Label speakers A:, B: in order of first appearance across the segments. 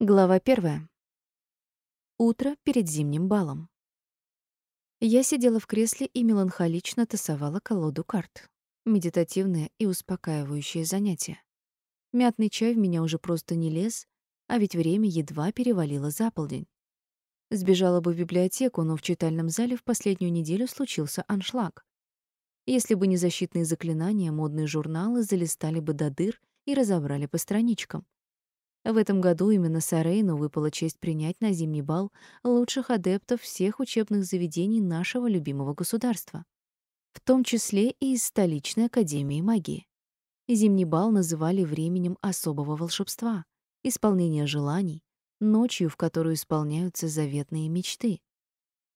A: Глава первая. Утро перед зимним балом. Я сидела в кресле и меланхолично тасовала колоду карт. Медитативное и успокаивающее занятие. Мятный чай в меня уже просто не лез, а ведь время едва перевалило за полдень. Сбежала бы в библиотеку, но в читальном зале в последнюю неделю случился аншлаг. Если бы не защитные заклинания, модные журналы залистали бы до дыр и разобрали по страничкам. В этом году именно Сарейну выпала честь принять на зимний бал лучших адептов всех учебных заведений нашего любимого государства, в том числе и из столичной академии магии. Зимний бал называли временем особого волшебства, исполнения желаний, ночью, в которую исполняются заветные мечты.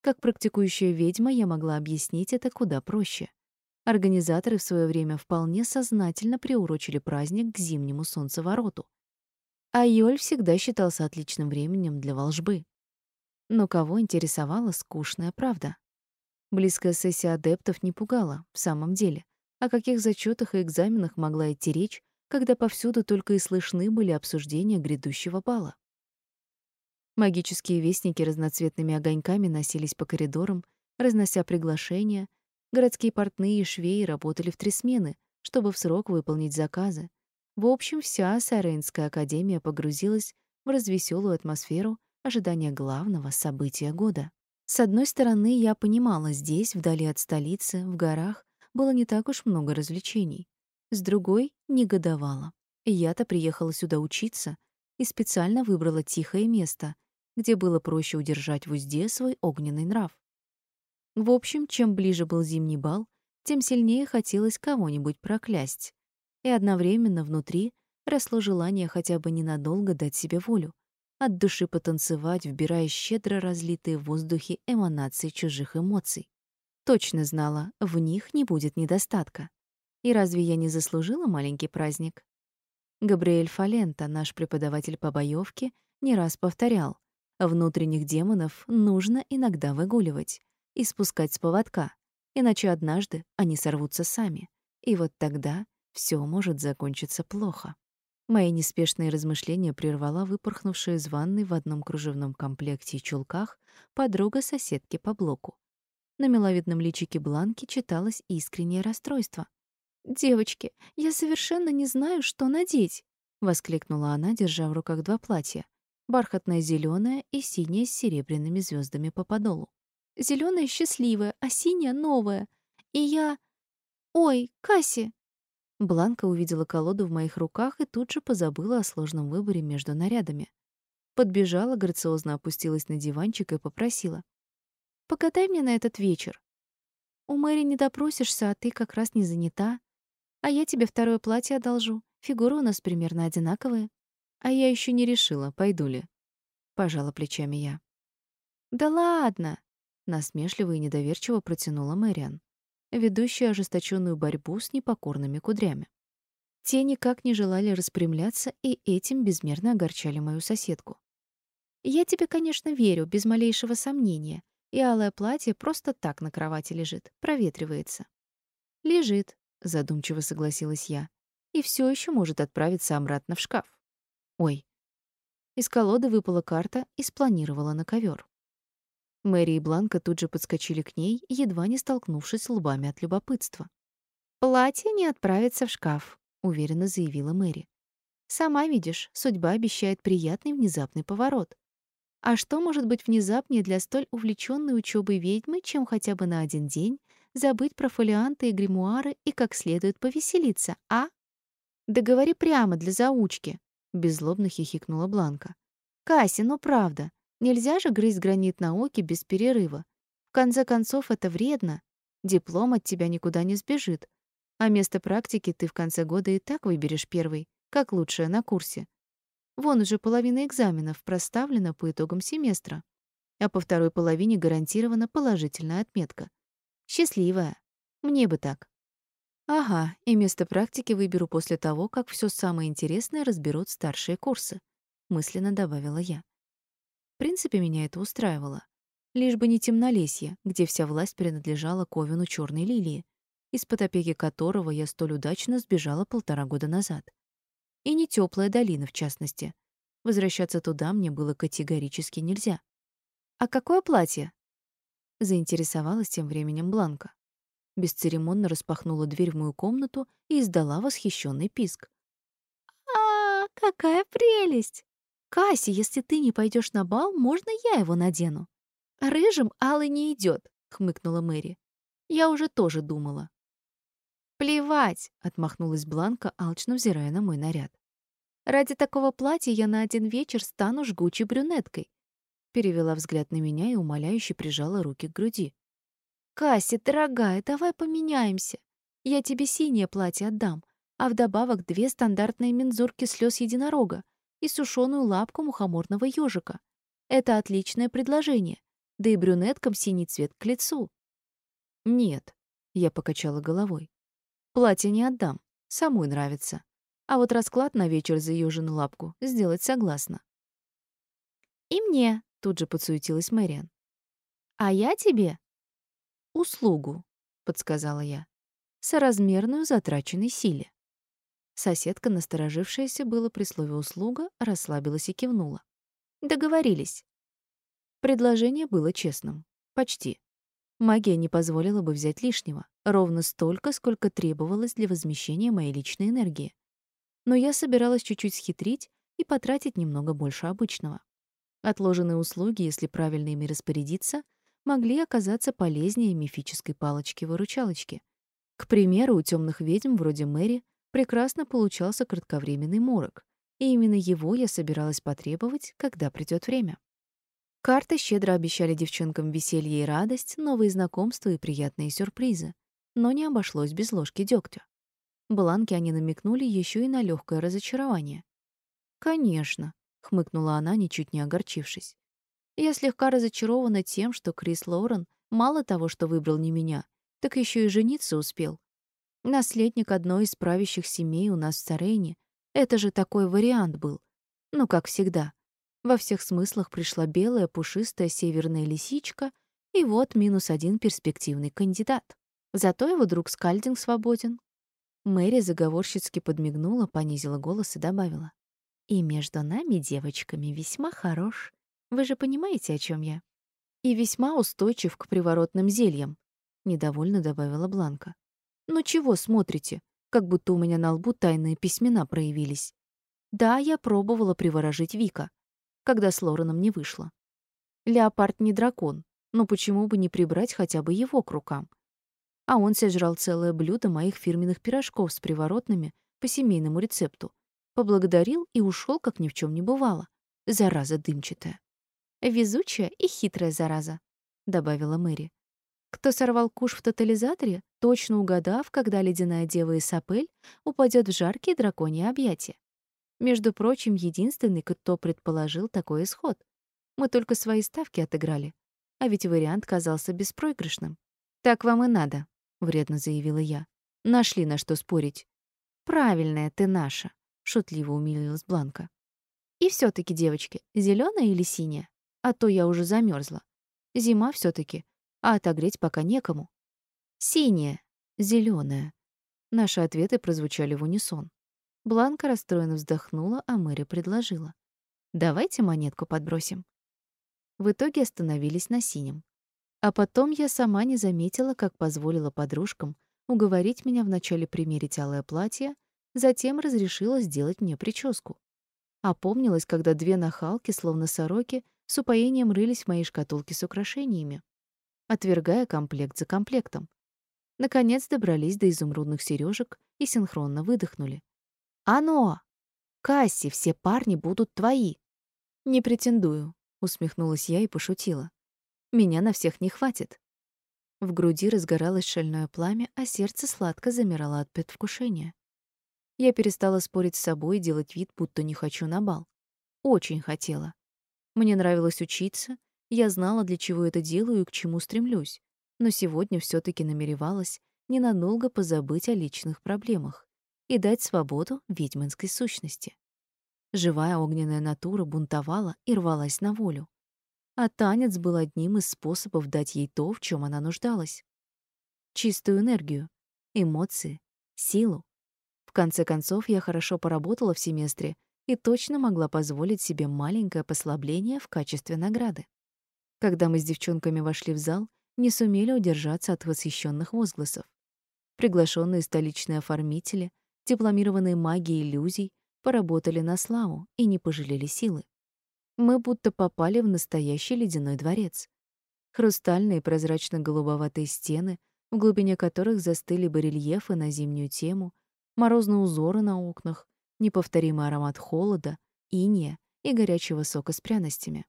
A: Как практикующая ведьма я могла объяснить это куда проще. Организаторы в свое время вполне сознательно приурочили праздник к зимнему солнцевороту — а Йоль всегда считался отличным временем для волжбы. Но кого интересовала скучная правда? Близкая сессия адептов не пугала, в самом деле. О каких зачетах и экзаменах могла идти речь, когда повсюду только и слышны были обсуждения грядущего бала? Магические вестники разноцветными огоньками носились по коридорам, разнося приглашения. Городские портные и швеи работали в три смены, чтобы в срок выполнить заказы, в общем, вся Сарейнская академия погрузилась в развеселую атмосферу ожидания главного события года. С одной стороны, я понимала, здесь, вдали от столицы, в горах, было не так уж много развлечений. С другой — негодовала. Я-то приехала сюда учиться и специально выбрала тихое место, где было проще удержать в узде свой огненный нрав. В общем, чем ближе был зимний бал, тем сильнее хотелось кого-нибудь проклясть, и одновременно внутри росло желание хотя бы ненадолго дать себе волю, от души потанцевать, вбирая щедро разлитые в воздухе эманации чужих эмоций. Точно знала, в них не будет недостатка. И разве я не заслужила маленький праздник? Габриэль Фалента, наш преподаватель по боевке, не раз повторял, внутренних демонов нужно иногда выгуливать и спускать с поводка, иначе однажды они сорвутся сами. И вот тогда все может закончиться плохо. Мои неспешные размышления прервала выпорхнувшая из ванной в одном кружевном комплекте и чулках подруга соседки по блоку. На миловидном личике Бланки читалось искреннее расстройство. «Девочки, я совершенно не знаю, что надеть!» — воскликнула она, держа в руках два платья. Бархатное зеленое и синее с серебряными звездами по подолу. Зеленое счастливое, а синее новое. И я... Ой, Касси, Бланка увидела колоду в моих руках и тут же позабыла о сложном выборе между нарядами. Подбежала, грациозно опустилась на диванчик и попросила. «Покатай мне на этот вечер. У Мэри не допросишься, а ты как раз не занята. А я тебе второе платье одолжу. Фигуры у нас примерно одинаковые. А я еще не решила, пойду ли». Пожала плечами я. «Да ладно!» — насмешливо и недоверчиво протянула Мэриан ведущая ожесточенную борьбу с непокорными кудрями. Те никак не желали распрямляться и этим безмерно огорчали мою соседку. «Я тебе, конечно, верю, без малейшего сомнения, и алое платье просто так на кровати лежит, проветривается». «Лежит», — задумчиво согласилась я, «и все еще может отправиться обратно в шкаф». «Ой». Из колоды выпала карта и спланировала на ковер. Мэри и Бланка тут же подскочили к ней, едва не столкнувшись лбами от любопытства. «Платье не отправится в шкаф», — уверенно заявила Мэри. «Сама видишь, судьба обещает приятный внезапный поворот. А что может быть внезапнее для столь увлечённой учёбой ведьмы, чем хотя бы на один день забыть про фолианты и гримуары и как следует повеселиться, а?» «Да говори прямо для заучки», — беззлобно хихикнула Бланка. «Кася, ну правда, Нельзя же грызть гранит науки без перерыва. В конце концов, это вредно. Диплом от тебя никуда не сбежит. А место практики ты в конце года и так выберешь первый, как лучшее на курсе. Вон уже половина экзаменов проставлена по итогам семестра, а по второй половине гарантирована положительная отметка. Счастливая. Мне бы так. Ага, и место практики выберу после того, как все самое интересное разберут старшие курсы, мысленно добавила я принципе, меня это устраивало. Лишь бы не темнолесье, где вся власть принадлежала Ковину Черной Лилии, из-под опеки которого я столь удачно сбежала полтора года назад. И не теплая долина, в частности. Возвращаться туда мне было категорически нельзя. «А какое платье?» Заинтересовалась тем временем Бланка. Бесцеремонно распахнула дверь в мою комнату и издала восхищенный писк. «А, какая прелесть! Касси, если ты не пойдешь на бал, можно я его надену?» «Рыжим алый не идет, хмыкнула Мэри. «Я уже тоже думала». «Плевать!» — отмахнулась Бланка, алчно взирая на мой наряд. «Ради такого платья я на один вечер стану жгучей брюнеткой перевела взгляд на меня и умоляюще прижала руки к груди. «Касси, дорогая, давай поменяемся. Я тебе синее платье отдам, а вдобавок две стандартные мензурки слез единорога и сушеную лапку мухоморного ежика. Это отличное предложение, да и брюнеткам синий цвет к лицу». «Нет», — я покачала головой. «Платье не отдам, самой нравится. А вот расклад на вечер за ежину лапку сделать согласна». «И мне», Тут же подсуетилась Мэриан. «А я тебе?» «Услугу», — подсказала я, — «соразмерную затраченной силе». Соседка, насторожившаяся было при слове «услуга», расслабилась и кивнула. «Договорились». Предложение было честным. Почти. Магия не позволила бы взять лишнего, ровно столько, сколько требовалось для возмещения моей личной энергии. Но я собиралась чуть-чуть схитрить и потратить немного больше обычного. Отложенные услуги, если правильно ими распорядиться, могли оказаться полезнее мифической палочки-выручалочки. К примеру, у темных ведьм вроде Мэри прекрасно получался кратковременный морок, и именно его я собиралась потребовать, когда придёт время. Карты щедро обещали девчонкам веселье и радость, новые знакомства и приятные сюрпризы, но не обошлось без ложки дегтя. Бланки они намекнули еще и на легкое разочарование. Конечно, хмыкнула она, ничуть не огорчившись. Я слегка разочарована тем, что Крис Лоурен мало того, что выбрал не меня, так еще и жениться успел. Наследник одной из правящих семей у нас в Сарене. Это же такой вариант был. Ну, как всегда. Во всех смыслах пришла белая пушистая северная лисичка, и вот минус один перспективный кандидат. Зато его друг Скальдинг свободен. Мэри заговорщицки подмигнула, понизила голос и добавила. И между нами, девочками, весьма хорош. Вы же понимаете, о чем я? И весьма устойчив к приворотным зельям, недовольно добавила Бланка. Ну чего смотрите? Как будто у меня на лбу тайные письмена проявились. Да, я пробовала приворожить Вика, когда с Лореном не вышло. Леопард не дракон, но почему бы не прибрать хотя бы его к рукам? А он сожрал целое блюдо моих фирменных пирожков с приворотными по семейному рецепту, поблагодарил и ушел, как ни в чем не бывало. Зараза дымчатая. «Везучая и хитрая зараза», — добавила Мэри. «Кто сорвал куш в тотализаторе, точно угадав, когда ледяная дева Исапель упадет в жаркие драконьи объятия. Между прочим, единственный, кто предположил такой исход. Мы только свои ставки отыграли. А ведь вариант казался беспроигрышным. «Так вам и надо», — вредно заявила я. «Нашли на что спорить». «Правильная ты наша», шутливо умилилась Бланка. И все таки девочки, зеленая или синяя? А то я уже замерзла. Зима все таки а отогреть пока некому. Синяя, зеленая. Наши ответы прозвучали в унисон. Бланка расстроенно вздохнула, а Мэри предложила: "Давайте монетку подбросим". В итоге остановились на синем. А потом я сама не заметила, как позволила подружкам уговорить меня вначале примерить алое платье, Затем разрешила сделать мне прическу. Опомнилась, когда две нахалки, словно сороки, с упоением рылись в моей шкатулке с украшениями, отвергая комплект за комплектом. Наконец добрались до изумрудных сережек и синхронно выдохнули. «Оно! Касси, все парни будут твои!» «Не претендую», — усмехнулась я и пошутила. «Меня на всех не хватит». В груди разгоралось шальное пламя, а сердце сладко замирало от предвкушения. Я перестала спорить с собой и делать вид, будто не хочу на бал. Очень хотела. Мне нравилось учиться, я знала, для чего это делаю и к чему стремлюсь. Но сегодня все таки намеревалась ненадолго позабыть о личных проблемах и дать свободу ведьминской сущности. Живая огненная натура бунтовала и рвалась на волю. А танец был одним из способов дать ей то, в чем она нуждалась. Чистую энергию, эмоции, силу, в конце концов, я хорошо поработала в семестре, и точно могла позволить себе маленькое послабление в качестве награды. Когда мы с девчонками вошли в зал, не сумели удержаться от восхищенных возгласов. Приглашенные столичные оформители, дипломированные маги иллюзий поработали на славу и не пожалели силы. Мы будто попали в настоящий ледяной дворец. Хрустальные прозрачно-голубоватые стены, в глубине которых застыли барельефы на зимнюю тему, морозные узоры на окнах, неповторимый аромат холода, иния и горячего сока с пряностями.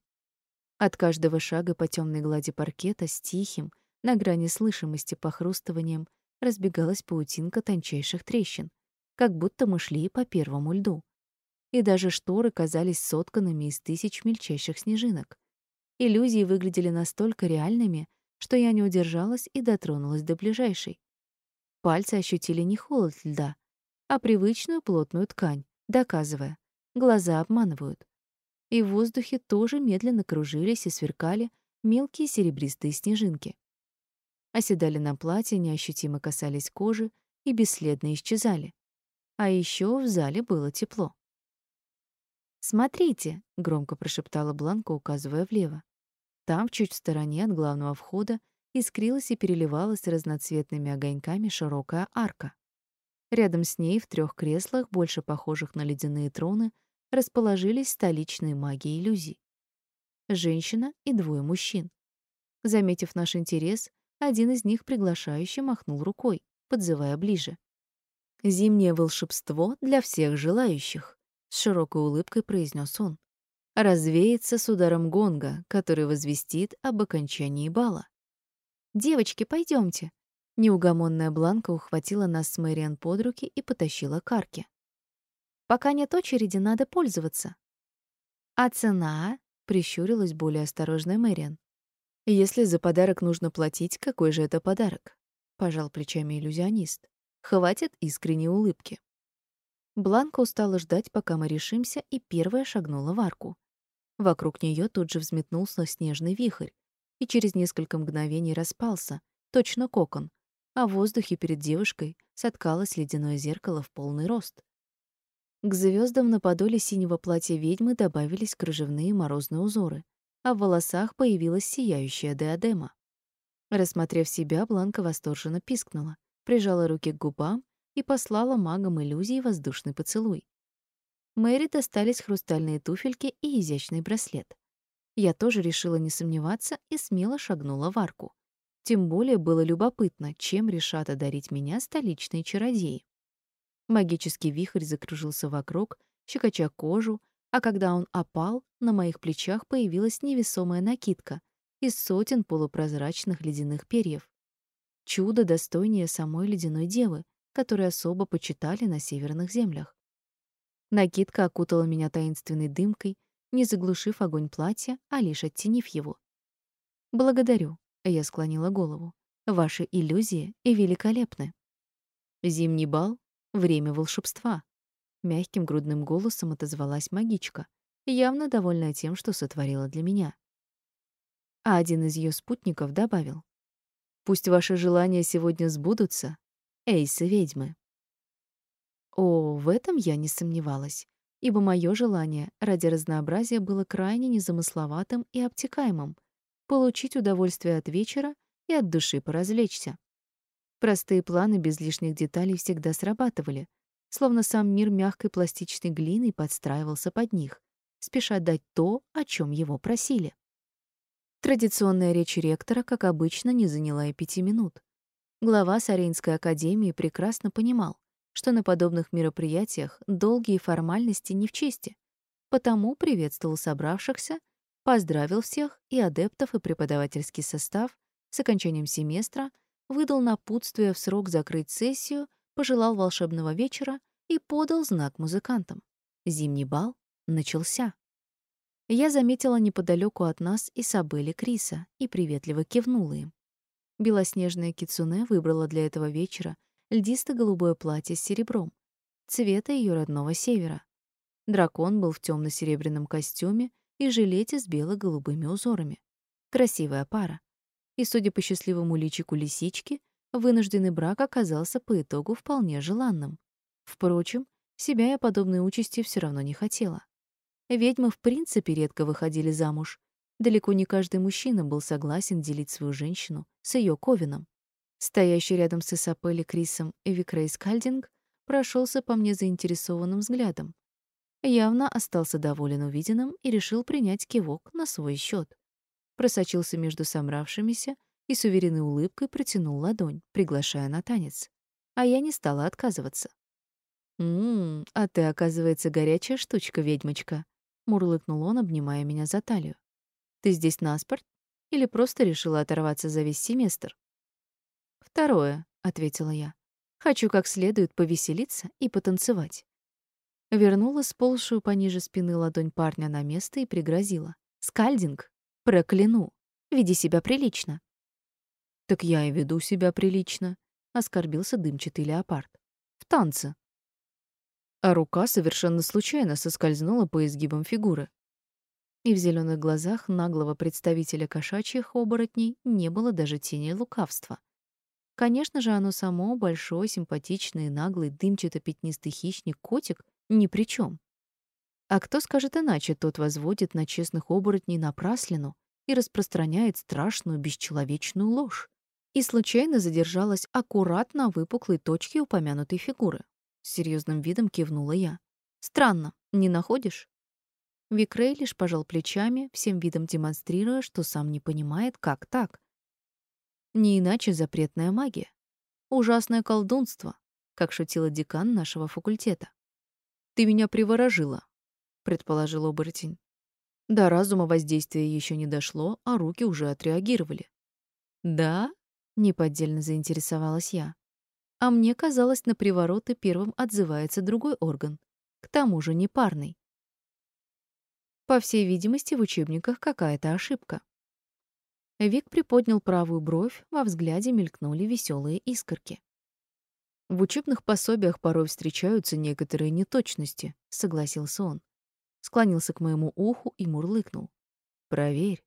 A: От каждого шага по темной глади паркета с тихим, на грани слышимости похрустыванием, разбегалась паутинка тончайших трещин, как будто мы шли по первому льду. И даже шторы казались сотканными из тысяч мельчайших снежинок. Иллюзии выглядели настолько реальными, что я не удержалась и дотронулась до ближайшей. Пальцы ощутили не холод льда, а привычную плотную ткань, доказывая, глаза обманывают. И в воздухе тоже медленно кружились и сверкали мелкие серебристые снежинки. Оседали на платье, неощутимо касались кожи и бесследно исчезали. А еще в зале было тепло. «Смотрите», — громко прошептала Бланка, указывая влево. Там, чуть в стороне от главного входа, искрилась и переливалась разноцветными огоньками широкая арка. Рядом с ней в трех креслах, больше похожих на ледяные троны, расположились столичные маги иллюзий. Женщина и двое мужчин. Заметив наш интерес, один из них приглашающе махнул рукой, подзывая ближе. «Зимнее волшебство для всех желающих», — с широкой улыбкой произнес он развеется с ударом гонга, который возвестит об окончании бала. «Девочки, пойдемте. Неугомонная Бланка ухватила нас с Мэриан под руки и потащила к арке. «Пока нет очереди, надо пользоваться». «А цена?» — прищурилась более осторожная Мэриан. «Если за подарок нужно платить, какой же это подарок?» — пожал плечами иллюзионист. «Хватит искренней улыбки». Бланка устала ждать, пока мы решимся, и первая шагнула в арку. Вокруг нее тут же взметнулся снежный вихрь и через несколько мгновений распался, точно кокон, а в воздухе перед девушкой соткалось ледяное зеркало в полный рост. К звездам на подоле синего платья ведьмы добавились кружевные морозные узоры, а в волосах появилась сияющая диадема. Рассмотрев себя, Бланка восторженно пискнула, прижала руки к губам и послала магам иллюзии воздушный поцелуй. Мэри достались хрустальные туфельки и изящный браслет. Я тоже решила не сомневаться и смело шагнула в арку. Тем более было любопытно, чем решат одарить меня столичные чародеи. Магический вихрь закружился вокруг, щекоча кожу, а когда он опал, на моих плечах появилась невесомая накидка из сотен полупрозрачных ледяных перьев. Чудо достойнее самой ледяной девы, которую особо почитали на северных землях. Накидка окутала меня таинственной дымкой, не заглушив огонь платья, а лишь оттенив его. «Благодарю», — я склонила голову. «Ваши иллюзии и великолепны». «Зимний бал — время волшебства», — мягким грудным голосом отозвалась магичка, явно довольная тем, что сотворила для меня. А один из ее спутников добавил. «Пусть ваши желания сегодня сбудутся, эйсы-ведьмы». О, в этом я не сомневалась, ибо мое желание ради разнообразия было крайне незамысловатым и обтекаемым — получить удовольствие от вечера и от души поразвлечься. Простые планы без лишних деталей всегда срабатывали, словно сам мир мягкой пластичной глиной подстраивался под них, спеша дать то, о чем его просили. Традиционная речь ректора, как обычно, не заняла и пяти минут. Глава Сарейнской академии прекрасно понимал, что на подобных мероприятиях долгие формальности не в чести, потому приветствовал собравшихся, поздравил всех и адептов, и преподавательский состав с окончанием семестра, выдал напутствие в срок закрыть сессию, пожелал волшебного вечера и подал знак музыкантам. Зимний бал начался. Я заметила неподалеку от нас Исабель и Криса и приветливо кивнула им. Белоснежная кицуне выбрала для этого вечера льдисто-голубое платье с серебром, цвета ее родного севера. Дракон был в темно серебряном костюме и жилете с бело-голубыми узорами. Красивая пара. И, судя по счастливому личику лисички, вынужденный брак оказался по итогу вполне желанным. Впрочем, Себя я подобной участи все равно не хотела. Ведьмы в принципе редко выходили замуж. Далеко не каждый мужчина был согласен делить свою женщину с ее ковином. Стоящий рядом с Исапелли Крисом Эвикрей Скальдинг прошелся по мне заинтересованным взглядом. Явно остался доволен увиденным и решил принять кивок на свой счет. Просочился между собравшимися и с уверенной улыбкой протянул ладонь, приглашая на танец. А я не стала отказываться. «М-м, а ты, оказывается, горячая штучка, ведьмочка», — мурлыкнул он, обнимая меня за талию. «Ты здесь наспорт? Или просто решила оторваться за весь семестр?» «Второе», — ответила я. «Хочу как следует повеселиться и потанцевать». Вернула сползшую пониже спины ладонь парня на место и пригрозила. «Скальдинг! Прокляну! Веди себя прилично!» «Так я и веду себя прилично», — оскорбился дымчатый леопард. «В танце». А рука совершенно случайно соскользнула по изгибам фигуры. И в зеленых глазах наглого представителя кошачьих оборотней не было даже тени лукавства. Конечно же, оно само, большой, симпатичный, наглый, дымчато-пятнистый хищник-котик, ни при чем. А кто скажет иначе, тот возводит на честных оборотней напраслину и распространяет страшную бесчеловечную ложь. И случайно задержалась аккуратно выпуклой точке упомянутой фигуры. С серьезным видом кивнула я. Странно, не находишь? Викрей лишь пожал плечами, всем видом демонстрируя, что сам не понимает, как так. Не иначе запретная магия. Ужасное колдунство, как шутила декан нашего факультета. «Ты меня приворожила», — предположил оборотень. До разума воздействия еще не дошло, а руки уже отреагировали. «Да?» — неподдельно заинтересовалась я. А мне казалось, на привороты первым отзывается другой орган, к тому же не парный. По всей видимости, в учебниках какая-то ошибка. Вик приподнял правую бровь, во взгляде мелькнули веселые искорки. В учебных пособиях порой встречаются некоторые неточности, согласился он. Склонился к моему уху и мурлыкнул. Проверь.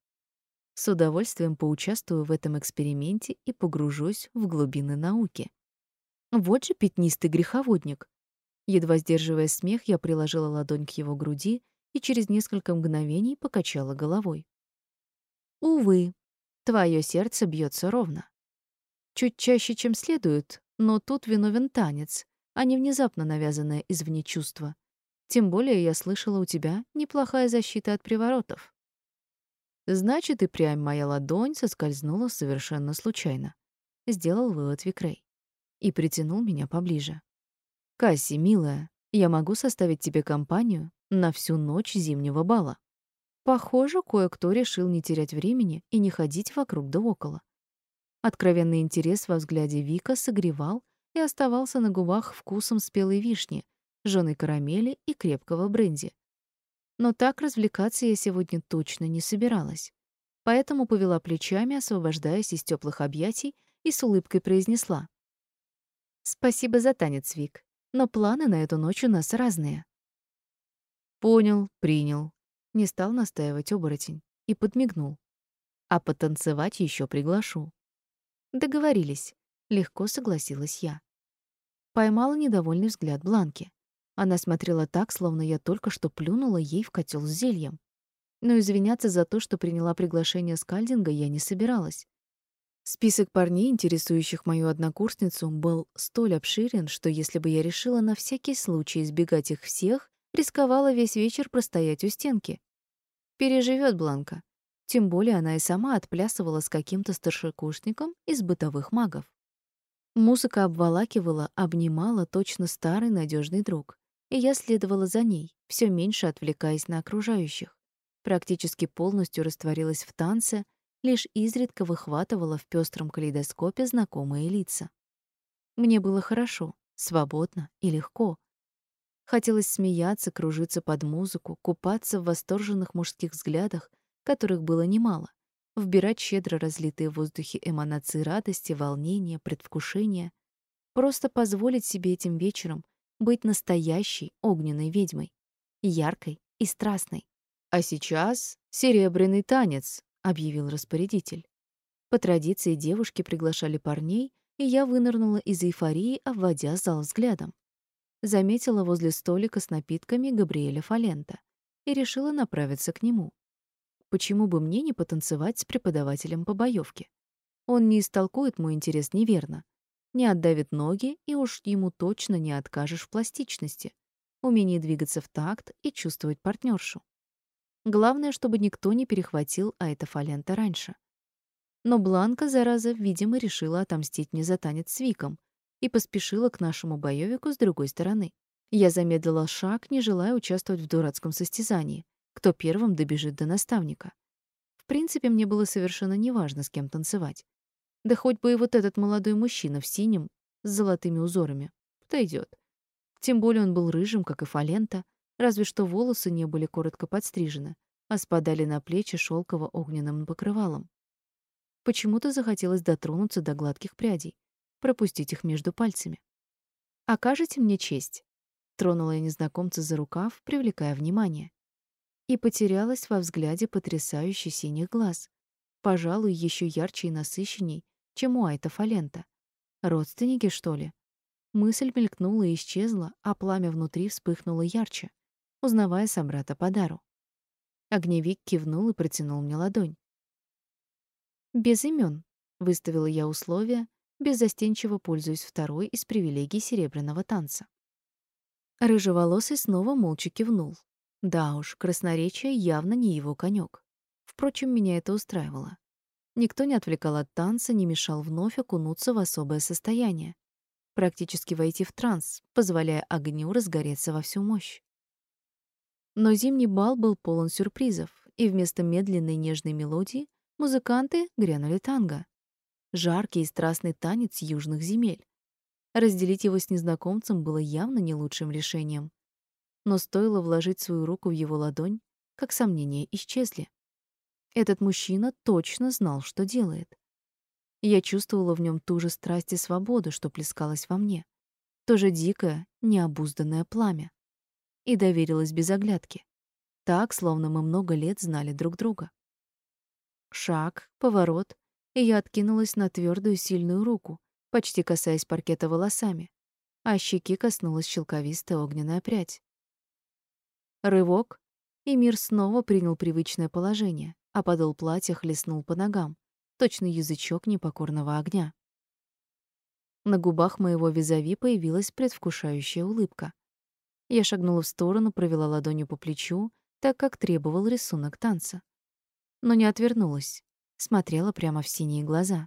A: С удовольствием поучаствую в этом эксперименте и погружусь в глубины науки. Вот же пятнистый греховодник. Едва сдерживая смех, я приложила ладонь к его груди и через несколько мгновений покачала головой. Увы, твое сердце бьется ровно. Чуть чаще, чем следует, но тут виновен танец, а не внезапно навязанное извне чувство. Тем более я слышала у тебя неплохая защита от приворотов. Значит, и прям моя ладонь соскользнула совершенно случайно. Сделал вывод Викрей. И притянул меня поближе. «Касси, милая, я могу составить тебе компанию на всю ночь зимнего бала». Похоже, кое-кто решил не терять времени и не ходить вокруг да около. Откровенный интерес во взгляде Вика согревал и оставался на губах вкусом спелой вишни, жжёной карамели и крепкого бренди. Но так развлекаться я сегодня точно не собиралась. Поэтому повела плечами, освобождаясь из теплых объятий, и с улыбкой произнесла. «Спасибо за танец, Вик, но планы на эту ночь у нас разные». «Понял, принял», — не стал настаивать оборотень и подмигнул. «А потанцевать еще приглашу». Договорились. Легко согласилась я. Поймала недовольный взгляд Бланки. Она смотрела так, словно я только что плюнула ей в котел с зельем. Но извиняться за то, что приняла приглашение Скальдинга, я не собиралась. Список парней, интересующих мою однокурсницу, был столь обширен, что если бы я решила на всякий случай избегать их всех, рисковала весь вечер простоять у стенки. Переживет Бланка. Тем более она и сама отплясывала с каким-то старшекурсником из бытовых магов. Музыка обволакивала, обнимала точно старый надежный друг. И я следовала за ней, все меньше отвлекаясь на окружающих. Практически полностью растворилась в танце, лишь изредка выхватывала в пестром калейдоскопе знакомые лица. Мне было хорошо, свободно и легко. Хотелось смеяться, кружиться под музыку, купаться в восторженных мужских взглядах которых было немало, вбирать щедро разлитые в воздухе эманации радости, волнения, предвкушения, просто позволить себе этим вечером быть настоящей огненной ведьмой, яркой и страстной. «А сейчас серебряный танец», — объявил распорядитель. По традиции девушки приглашали парней, и я вынырнула из эйфории, обводя зал взглядом. заметила возле столика с напитками Габриэля Фалента и решила направиться к нему. Почему бы мне не потанцевать с преподавателем по боевке? Он не истолкует мой интерес неверно, не отдавит ноги, и уж ему точно не откажешь в пластичности, умении двигаться в такт и чувствовать партнершу. Главное, чтобы никто не перехватил Айта Фалента раньше. Но Бланка, зараза, видимо, решила отомстить мне за танец с Виком и поспешила к нашему боевику с другой стороны. Я замедлила шаг, не желая участвовать в дурацком состязании, кто первым добежит до наставника. В принципе, мне было совершенно неважно, с кем танцевать. Да хоть бы и вот этот молодой мужчина в синем с золотыми узорами. Подойдет. Тем более он был рыжим, как и Фалента, разве что волосы не были коротко подстрижены, а спадали на плечи шелково-огненным покрывалом. Почему-то захотелось дотронуться до гладких прядей, пропустить их между пальцами. «Окажете мне честь?» Тронула я незнакомца за рукав, привлекая внимание. И потерялась во взгляде потрясающий синих глаз. Пожалуй, еще ярче и насыщенней, чем у Айта Фалента. Родственники, что ли? Мысль мелькнула и исчезла, а пламя внутри вспыхнуло ярче, узнавая собрата по дару. Огневик кивнул и протянул мне ладонь. «Без имен, выставила я условия, беззастенчиво пользуясь второй из привилегий серебряного танца. Рыжеволосый снова молча кивнул. Да уж, красноречие явно не его конек. Впрочем, меня это устраивало. Никто не отвлекал от танца, не мешал вновь окунуться в особое состояние. Практически войти в транс, позволяя огню разгореться во всю мощь. Но зимний бал был полон сюрпризов, и вместо медленной нежной мелодии музыканты грянули танго. Жаркий и страстный танец южных земель. Разделить его с незнакомцем было явно не лучшим решением. Но стоило вложить свою руку в его ладонь, как сомнения исчезли. Этот мужчина точно знал, что делает. Я чувствовала в нем ту же страсть и свободу, что плескалась во мне. То же дикое, необузданное пламя. И доверилась без оглядки. Так, словно мы много лет знали друг друга. Шаг, поворот, и я откинулась на твердую сильную руку, почти касаясь паркета волосами, а щеки коснулась щелковистая огненная прядь. Рывок, и мир снова принял привычное положение, а подол платья хлестнул по ногам, точно язычок непокорного огня. На губах моего визави появилась предвкушающая улыбка. Я шагнула в сторону, провела ладонью по плечу, так как требовал рисунок танца. Но не отвернулась, смотрела прямо в синие глаза.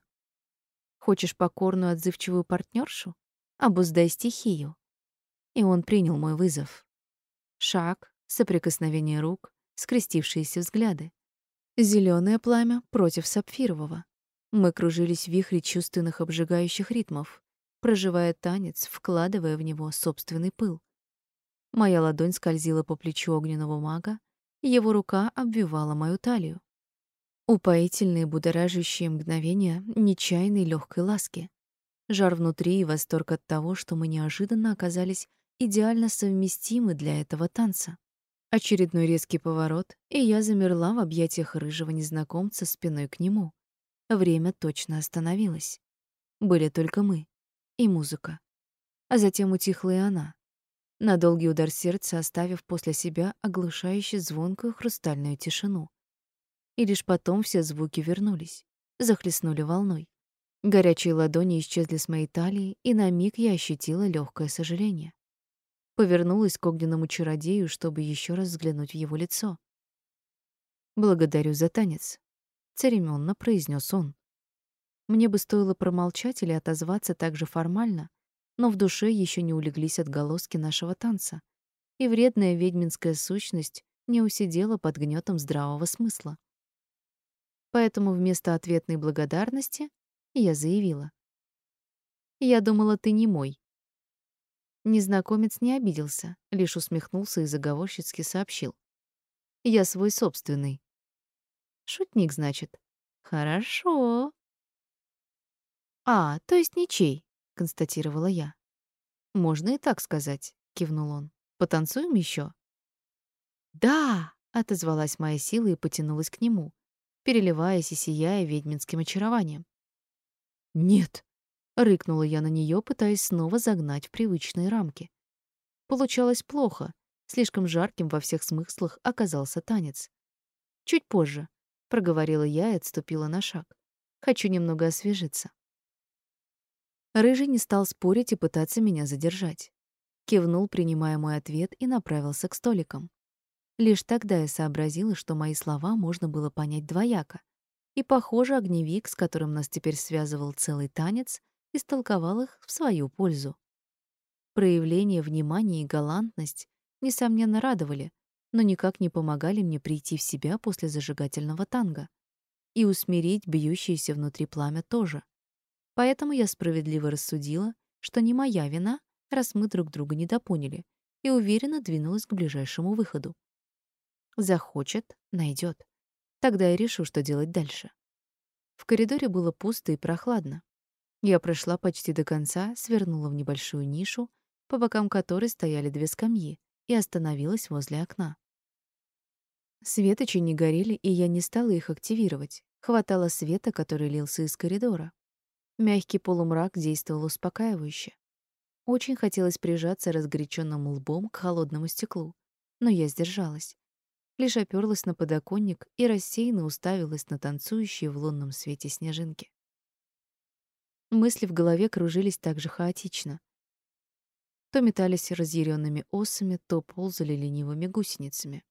A: «Хочешь покорную отзывчивую партнершу? Обуздай стихию». И он принял мой вызов. Шаг, соприкосновение рук, скрестившиеся взгляды. Зеленое пламя против сапфирового. Мы кружились в вихре чувственных обжигающих ритмов, проживая танец, вкладывая в него собственный пыл. Моя ладонь скользила по плечу огненного мага, его рука обвивала мою талию. Упоительные будоражащие мгновения нечаянной легкой ласки. Жар внутри и восторг от того, что мы неожиданно оказались идеально совместимы для этого танца. Очередной резкий поворот, и я замерла в объятиях рыжего незнакомца спиной к нему. Время точно остановилось. Были только мы и музыка. А затем утихла и она, на долгий удар сердца оставив после себя оглушающе звонкую хрустальную тишину. И лишь потом все звуки вернулись, захлестнули волной. Горячие ладони исчезли с моей талии, и на миг я ощутила легкое сожаление повернулась к огненному чародею, чтобы еще раз взглянуть в его лицо. «Благодарю за танец», — церемонно произнес он. Мне бы стоило промолчать или отозваться так же формально, но в душе еще не улеглись отголоски нашего танца, и вредная ведьминская сущность не усидела под гнетом здравого смысла. Поэтому вместо ответной благодарности я заявила. «Я думала, ты не мой. Незнакомец не обиделся, лишь усмехнулся и заговорщицки сообщил. «Я свой собственный». «Шутник, значит?» «Хорошо». «А, то есть ничей», — констатировала я. «Можно и так сказать», — кивнул он. «Потанцуем еще? «Да!» — отозвалась моя сила и потянулась к нему, переливаясь и сияя ведьминским очарованием. «Нет!» Рыкнула я на нее, пытаясь снова загнать в привычные рамки. Получалось плохо. Слишком жарким во всех смыслах оказался танец. «Чуть позже», — проговорила я и отступила на шаг. «Хочу немного освежиться». Рыжий не стал спорить и пытаться меня задержать. Кивнул, принимая мой ответ, и направился к столикам. Лишь тогда я сообразила, что мои слова можно было понять двояко. И, похоже, огневик, с которым нас теперь связывал целый танец, истолковал их в свою пользу. Проявление внимания и галантность, несомненно, радовали, но никак не помогали мне прийти в себя после зажигательного танга. И усмирить бьющееся внутри пламя тоже. Поэтому я справедливо рассудила, что не моя вина, раз мы друг друга недопоняли, и уверенно двинулась к ближайшему выходу. Захочет — найдет. Тогда я решу, что делать дальше. В коридоре было пусто и прохладно. Я прошла почти до конца, свернула в небольшую нишу, по бокам которой стояли две скамьи, и остановилась возле окна. Светочи не горели, и я не стала их активировать. Хватало света, который лился из коридора. Мягкий полумрак действовал успокаивающе. Очень хотелось прижаться разгоряченным лбом к холодному стеклу, но я сдержалась лишь оперлась на подоконник и рассеянно уставилась на танцующие в лунном свете снежинки. Мысли в голове кружились так же хаотично. То метались разъяренными осами, то ползали ленивыми гусеницами.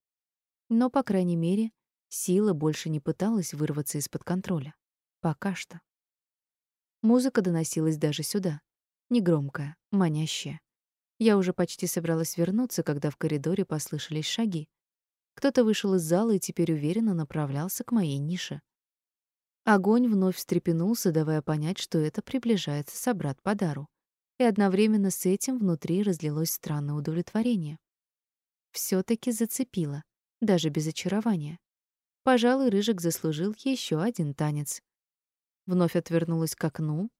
A: Но, по крайней мере, сила больше не пыталась вырваться из-под контроля. Пока что. Музыка доносилась даже сюда. Негромкая, манящая. Я уже почти собралась вернуться, когда в коридоре послышались шаги, кто-то вышел из зала и теперь уверенно направлялся к моей нише. Огонь вновь встрепенулся, давая понять, что это приближается собрат по дару. И одновременно с этим внутри разлилось странное удовлетворение. все таки зацепило, даже без очарования. Пожалуй, Рыжик заслужил еще один танец. Вновь отвернулась к окну,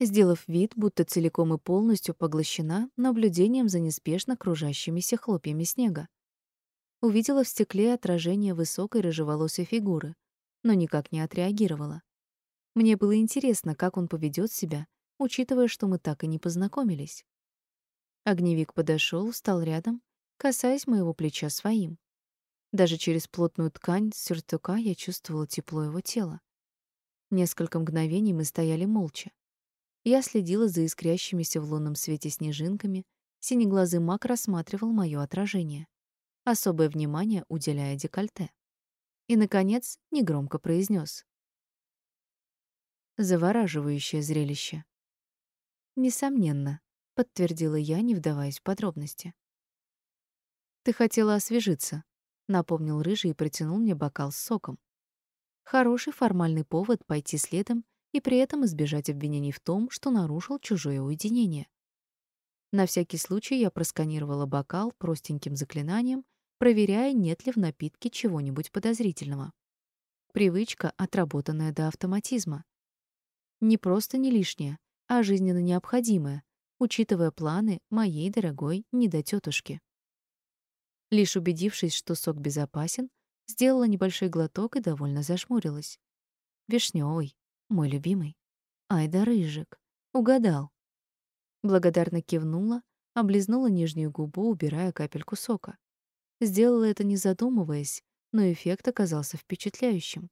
A: сделав вид, будто целиком и полностью поглощена наблюдением за неспешно кружащимися хлопьями снега. Увидела в стекле отражение высокой рыжеволосой фигуры, но никак не отреагировала. Мне было интересно, как он поведет себя, учитывая, что мы так и не познакомились. Огневик подошел, встал рядом, касаясь моего плеча своим. Даже через плотную ткань сюртука я чувствовала тепло его тела. Несколько мгновений мы стояли молча. Я следила за искрящимися в лунном свете снежинками, синеглазый маг рассматривал моё отражение особое внимание уделяя декольте. И, наконец, негромко произнес: Завораживающее зрелище. Несомненно, подтвердила я, не вдаваясь в подробности. Ты хотела освежиться, напомнил рыжий и протянул мне бокал с соком. Хороший формальный повод пойти следом и при этом избежать обвинений в том, что нарушил чужое уединение. На всякий случай я просканировала бокал простеньким заклинанием проверяя, нет ли в напитке чего-нибудь подозрительного. Привычка, отработанная до автоматизма. Не просто не лишняя, а жизненно необходимая, учитывая планы моей дорогой недотётушки. Лишь убедившись, что сок безопасен, сделала небольшой глоток и довольно зажмурилась. Вишнёвый, мой любимый. Ай да рыжик. Угадал. Благодарно кивнула, облизнула нижнюю губу, убирая капельку сока. Сделала это не задумываясь, но эффект оказался впечатляющим.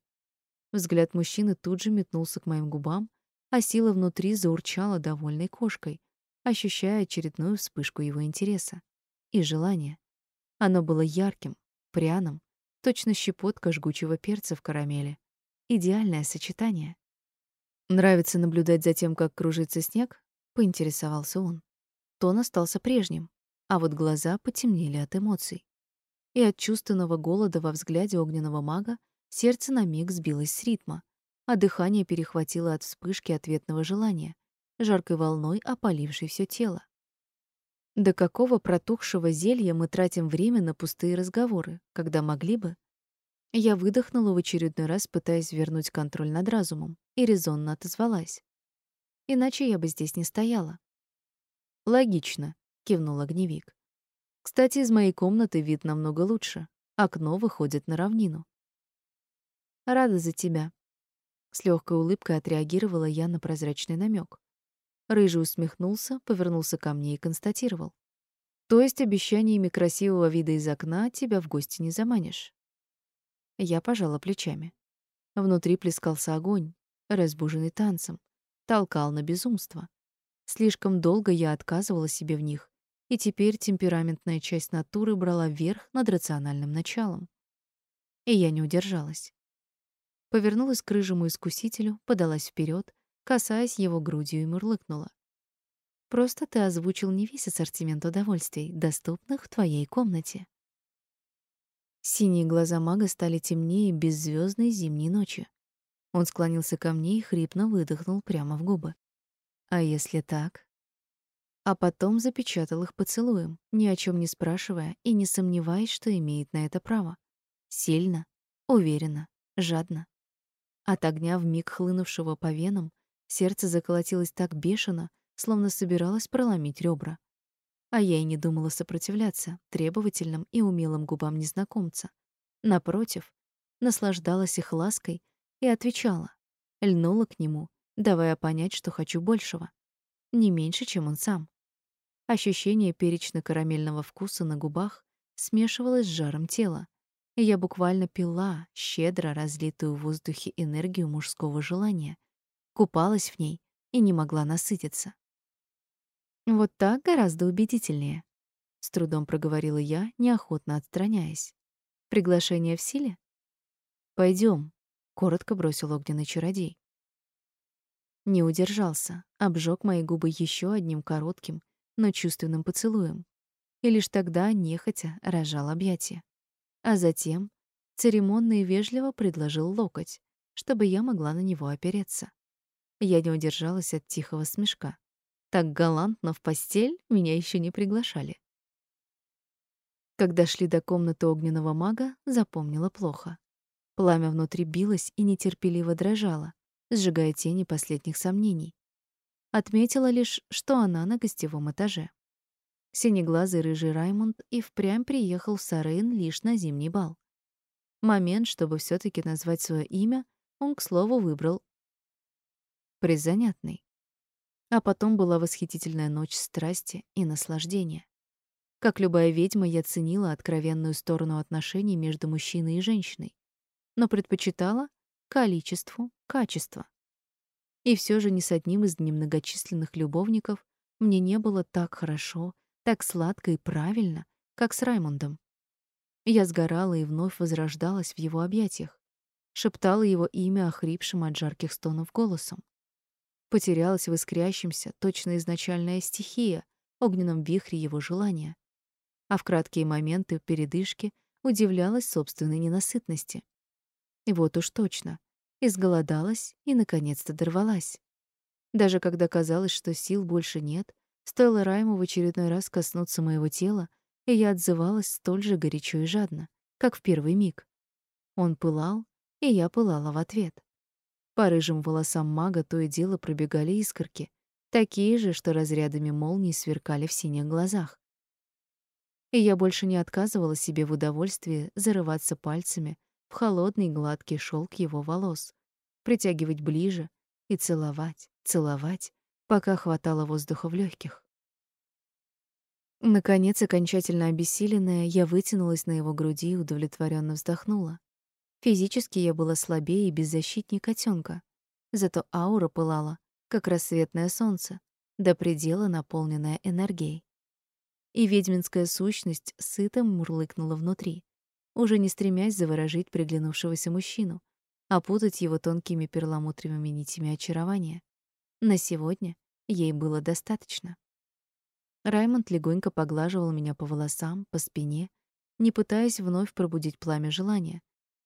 A: Взгляд мужчины тут же метнулся к моим губам, а сила внутри заурчала довольной кошкой, ощущая очередную вспышку его интереса и желания. Оно было ярким, пряным, точно щепотка жгучего перца в карамели. Идеальное сочетание. Нравится наблюдать за тем, как кружится снег? поинтересовался он. Тон остался прежним, а вот глаза потемнели от эмоций и от чувственного голода во взгляде огненного мага сердце на миг сбилось с ритма, а дыхание перехватило от вспышки ответного желания, жаркой волной опалившей все тело. До какого протухшего зелья мы тратим время на пустые разговоры, когда могли бы? Я выдохнула в очередной раз, пытаясь вернуть контроль над разумом, и резонно отозвалась. Иначе я бы здесь не стояла. Логично, кивнул огневик. Кстати, из моей комнаты вид намного лучше. Окно выходит на равнину. Рада за тебя. С легкой улыбкой отреагировала я на прозрачный намек. Рыжий усмехнулся, повернулся ко мне и констатировал: То есть обещаниями красивого вида из окна тебя в гости не заманишь. Я пожала плечами. Внутри плескался огонь, разбуженный танцем, толкал на безумство. Слишком долго я отказывала себе в них, и теперь темпераментная часть натуры брала верх над рациональным началом. И я не удержалась. Повернулась к рыжему искусителю, подалась вперед, касаясь его грудью и мурлыкнула. Просто ты озвучил не весь ассортимент удовольствий, доступных в твоей комнате. Синие глаза мага стали темнее беззвездной зимней ночи. Он склонился ко мне и хрипно выдохнул прямо в губы. А если так? А потом запечатал их поцелуем, ни о чем не спрашивая и не сомневаясь, что имеет на это право. Сильно, уверенно, жадно. От огня в миг хлынувшего по венам сердце заколотилось так бешено, словно собиралась проломить ребра. А я и не думала сопротивляться требовательным и умелым губам незнакомца. Напротив, наслаждалась их лаской и отвечала, льнула к нему, давая понять, что хочу большего. Не меньше, чем он сам. Ощущение перечно-карамельного вкуса на губах смешивалось с жаром тела, и я буквально пила щедро разлитую в воздухе энергию мужского желания, купалась в ней и не могла насытиться. Вот так гораздо убедительнее, с трудом проговорила я, неохотно отстраняясь. Приглашение в силе? Пойдем, коротко бросил огненный чародей. Не удержался, обжег мои губы еще одним коротким, но чувственным поцелуем. И лишь тогда нехотя рожал объятия. А затем церемонно и вежливо предложил локоть, чтобы я могла на него опереться. Я не удержалась от тихого смешка. Так галантно в постель меня еще не приглашали. Когда шли до комнаты огненного мага, запомнила плохо. Пламя внутри билось и нетерпеливо дрожало, сжигая тени последних сомнений. Отметила лишь, что она на гостевом этаже. Синеглазый рыжий Раймонд и впрямь приехал в Сарейн лишь на зимний бал. Момент, чтобы все таки назвать свое имя, он, к слову, выбрал призанятный. А потом была восхитительная ночь страсти и наслаждения. Как любая ведьма, я ценила откровенную сторону отношений между мужчиной и женщиной, но предпочитала количеству качество. И все же ни с одним из немногочисленных любовников мне не было так хорошо, так сладко и правильно, как с Раймондом. Я сгорала и вновь возрождалась в его объятиях, шептала его имя охрипшим от жарких стонов голосом потерялась в искрящемся, точно изначальная стихия, огненном вихре его желания. А в краткие моменты передышки удивлялась собственной ненасытности. И вот уж точно, изголодалась и наконец-то дорвалась. Даже когда казалось, что сил больше нет, стоило Райму в очередной раз коснуться моего тела, и я отзывалась столь же горячо и жадно, как в первый миг. Он пылал, и я пылала в ответ. По рыжим волосам мага то и дело пробегали искорки, такие же, что разрядами молний сверкали в синих глазах. И я больше не отказывала себе в удовольствии зарываться пальцами в холодный гладкий шелк его волос, притягивать ближе и целовать, целовать, пока хватало воздуха в легких. Наконец, окончательно обессиленная, я вытянулась на его груди и удовлетворенно вздохнула. Физически я была слабее и беззащитнее котенка, зато аура пылала, как рассветное солнце, до предела наполненная энергией. И ведьминская сущность сыто мурлыкнула внутри, уже не стремясь заворожить приглянувшегося мужчину, опутать его тонкими перламутровыми нитями очарования. На сегодня ей было достаточно. Раймонд легонько поглаживал меня по волосам, по спине, не пытаясь вновь пробудить пламя желания,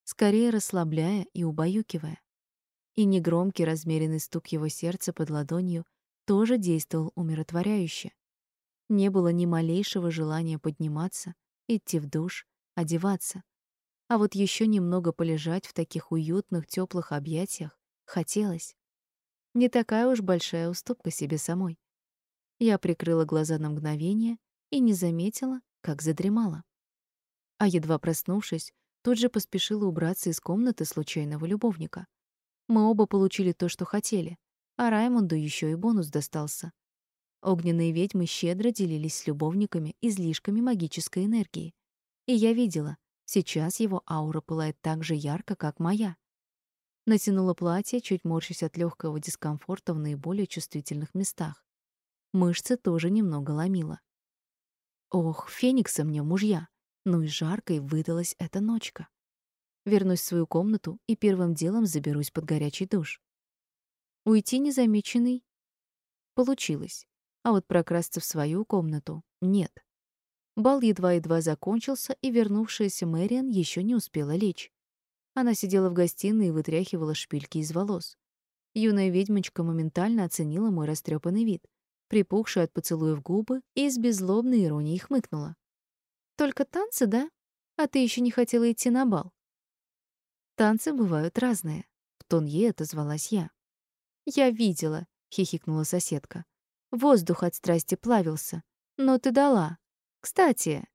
A: скорее расслабляя и убаюкивая. И негромкий размеренный стук его сердца под ладонью тоже действовал умиротворяюще. Не было ни малейшего желания подниматься, идти в душ, одеваться. А вот еще немного полежать в таких уютных, теплых объятиях хотелось. Не такая уж большая уступка себе самой. Я прикрыла глаза на мгновение и не заметила, как задремала. А едва проснувшись, тут же поспешила убраться из комнаты случайного любовника. Мы оба получили то, что хотели, а Раймонду еще и бонус достался. Огненные ведьмы щедро делились с любовниками излишками магической энергии. И я видела, сейчас его аура пылает так же ярко, как моя. Натянула платье, чуть морщась от легкого дискомфорта в наиболее чувствительных местах. Мышцы тоже немного ломило. Ох, феникса мне мужья. Ну и жаркой выдалась эта ночка. Вернусь в свою комнату и первым делом заберусь под горячий душ. Уйти незамеченный получилось, а вот прокрасться в свою комнату нет. Бал едва-едва закончился, и вернувшаяся Мэриан еще не успела лечь. Она сидела в гостиной и вытряхивала шпильки из волос. Юная ведьмочка моментально оценила мой растрепанный вид, припухшая от поцелуев губы, и с беззлобной иронией хмыкнула. «Только танцы, да? А ты еще не хотела идти на бал?» «Танцы бывают разные», — в тон ей отозвалась я. «Я видела», — хихикнула соседка. «Воздух от страсти плавился. Но ты дала. Кстати...»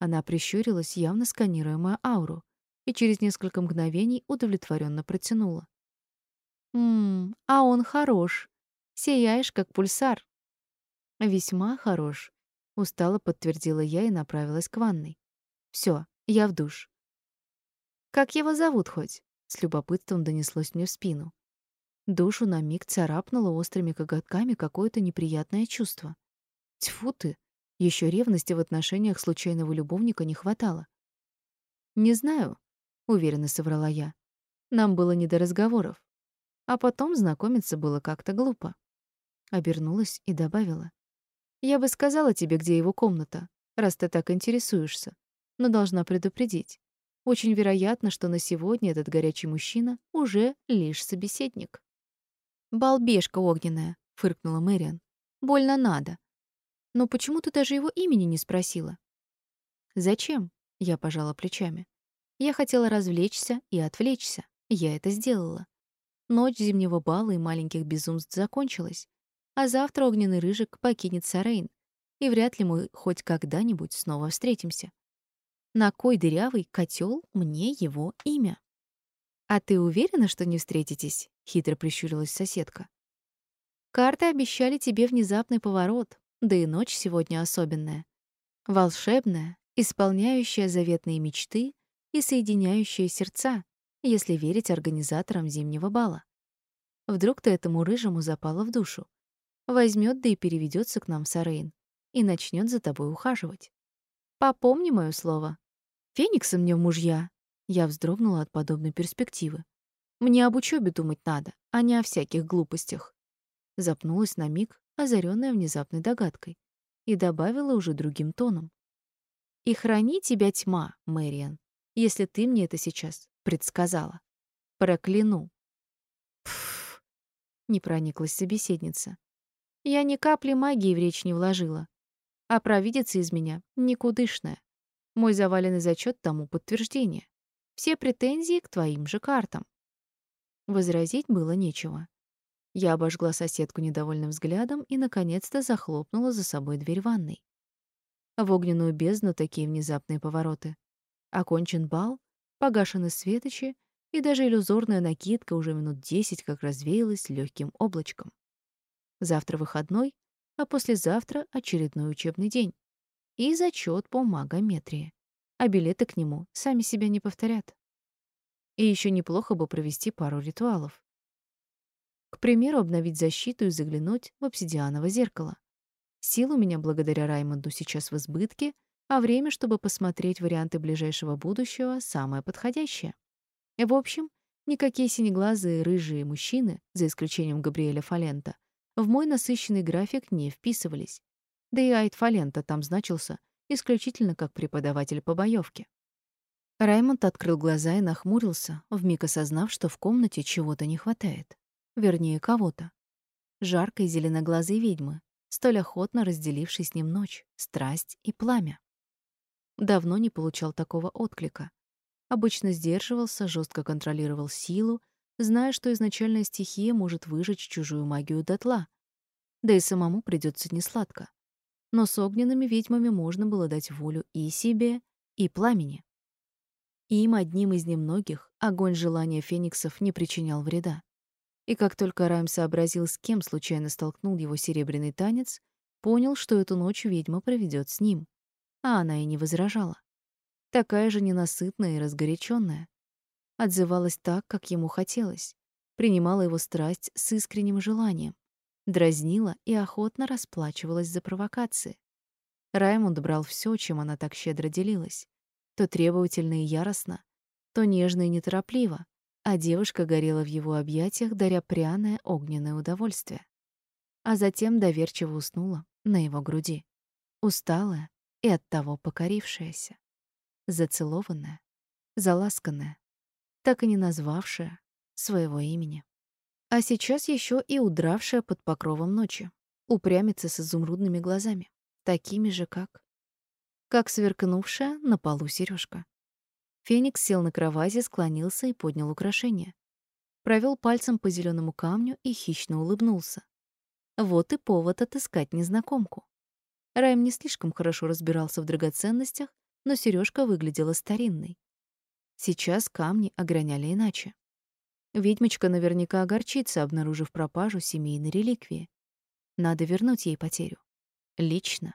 A: Она прищурилась, явно сканируя мою ауру и через несколько мгновений удовлетворенно протянула. «Ммм, а он хорош. Сияешь, как пульсар». «Весьма хорош», — устало подтвердила я и направилась к ванной. Все, я в душ. «Как его зовут хоть?» — с любопытством донеслось мне в спину. Душу на миг царапнуло острыми коготками какое-то неприятное чувство. Тьфу ты, еще ревности в отношениях случайного любовника не хватало. «Не знаю», уверенно соврала я. Нам было не до разговоров. А потом знакомиться было как-то глупо. Обернулась и добавила: "Я бы сказала тебе, где его комната, раз ты так интересуешься, но должна предупредить. Очень вероятно, что на сегодня этот горячий мужчина уже лишь собеседник". "Балбешка огненная", фыркнула Мэриан. "Больно надо. Но почему ты даже его имени не спросила?" "Зачем?" я пожала плечами. Я хотела развлечься и отвлечься. Я это сделала. Ночь зимнего бала и маленьких безумств закончилась, а завтра огненный рыжик покинет Сарейн, и вряд ли мы хоть когда-нибудь снова встретимся. На кой дырявый котел мне его имя? А ты уверена, что не встретитесь? хитро прищурилась соседка. Карты обещали тебе внезапный поворот, да и ночь сегодня особенная. Волшебная, исполняющая заветные мечты и соединяющие сердца, если верить организаторам зимнего бала. Вдруг ты этому рыжему запало в душу. Возьмет да и переведется к нам в Сарейн и начнет за тобой ухаживать. Попомни моё слово. Феникса мне мужья. Я вздрогнула от подобной перспективы. Мне об учебе думать надо, а не о всяких глупостях. Запнулась на миг, озаренная внезапной догадкой, и добавила уже другим тоном. И храни тебя тьма, Мэриан если ты мне это сейчас предсказала. Прокляну. Пф, не прониклась собеседница. Я ни капли магии в речь не вложила. А провидица из меня никудышная. Мой заваленный зачет тому подтверждение. Все претензии к твоим же картам. Возразить было нечего. Я обожгла соседку недовольным взглядом и, наконец-то, захлопнула за собой дверь ванной. В огненную бездну такие внезапные повороты. Окончен бал, погашены светочи, и даже иллюзорная накидка уже минут десять как развеялась легким облачком. Завтра выходной, а послезавтра очередной учебный день. И зачет по магометрии. А билеты к нему сами себя не повторят. И еще неплохо бы провести пару ритуалов. К примеру, обновить защиту и заглянуть в обсидиановое зеркало. Сил у меня благодаря Раймонду сейчас в избытке — а время, чтобы посмотреть варианты ближайшего будущего, самое подходящее. В общем, никакие синеглазые рыжие мужчины, за исключением Габриэля Фалента, в мой насыщенный график не вписывались. Да и Айд Фалента там значился исключительно как преподаватель по боевке. Раймонд открыл глаза и нахмурился, вмиг осознав, что в комнате чего-то не хватает. Вернее, кого-то. Жаркой зеленоглазой ведьмы, столь охотно разделившей с ним ночь, страсть и пламя. Давно не получал такого отклика. Обычно сдерживался, жестко контролировал силу, зная, что изначальная стихия может выжечь чужую магию дотла. Да и самому придется несладко. Но с огненными ведьмами можно было дать волю и себе, и пламени. Им, одним из немногих, огонь желания фениксов не причинял вреда. И как только Райм сообразил, с кем случайно столкнул его серебряный танец, Понял, что эту ночь ведьма проведет с ним. А она и не возражала. Такая же ненасытная и разгоряченная. Отзывалась так, как ему хотелось. Принимала его страсть с искренним желанием. Дразнила и охотно расплачивалась за провокации. Раймонд брал все, чем она так щедро делилась. То требовательно и яростно, то нежно и неторопливо, а девушка горела в его объятиях, даря пряное огненное удовольствие. А затем доверчиво уснула на его груди, усталая и оттого покорившаяся, зацелованная, заласканная, так и не назвавшая своего имени. А сейчас еще и удравшая под покровом ночи, упрямится с изумрудными глазами, такими же, как... как сверкнувшая на полу сережка. Феникс сел на кровати, склонился и поднял украшение. Провел пальцем по зеленому камню и хищно улыбнулся. Вот и повод отыскать незнакомку. Райм не слишком хорошо разбирался в драгоценностях, но сережка выглядела старинной. Сейчас камни ограняли иначе. Ведьмочка наверняка огорчится, обнаружив пропажу семейной реликвии. Надо вернуть ей потерю. Лично.